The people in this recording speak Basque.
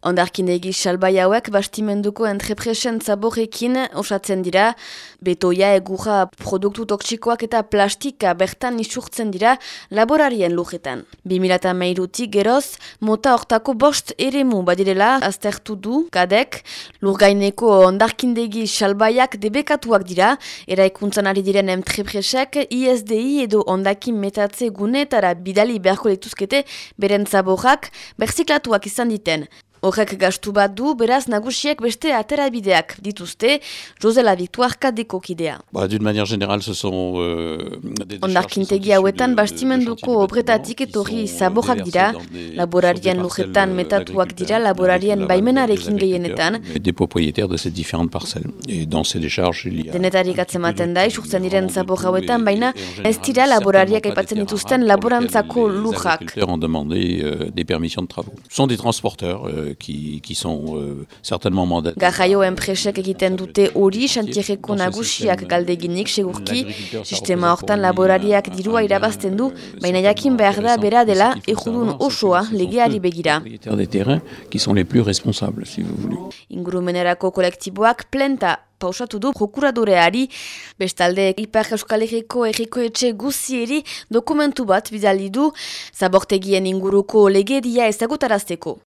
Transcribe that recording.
Ondarkindegi salbai hauek bastimenduko entrepresen zaborrekin osatzen dira, betoia egurra produktu toksikoak eta plastika bertan isurtzen dira laborarien lujetan. 2008 geroz, mota hortako bost eremu badirela aztertu du, kadek, lurgaineko ondarkindegi salbaiak debekatuak dira, eraikuntzan ari diren entrepresek ISDI edo ondakin metatze gunetara bidali beharko lituzkete beren zaborrak berziklatuak izan diten. Horrek gastu bat du, beraz nagusiek beste aterabideak dituzte, Josela Victoire kadeko kidea. Ba, D'une manière générale, ce sont... Euh, Ondarkintegi hauetan bastimenduko obretatik etorri zaborrak dira, laborarien lujetan metatuak dira, laborarien baimenarekin gehienetan. Des propriétaires de ces différentes parcelles. Et dans ces décharges, il y a... Denetarik atzematen da, isurtzen diren zabor hauetan, baina ez dira laborariak aipatzen dituzten laborantzako lujak. Les ont demandé euh, des permissions de travaux. Sont des transporteurs euh, qui, qui sont euh, certainement mandat. Garraio enpresek egiten dute hori, xantierreko nagusiak galdeginik segurki, sistema hortan laborariak dirua irabazten du, baina jakin behar da bera dela ejudun osoa legeari begira. des terrains qui sont les plus responsables, si vous voulez. Ingurumenerako kolektiboak plenta pausatu du prokuradoreari, bestalde Ipar Euskal Herriko erriko etxe guzieri dokumentu bat bidali du, zabortegien inguruko legedia ezagutarazteko.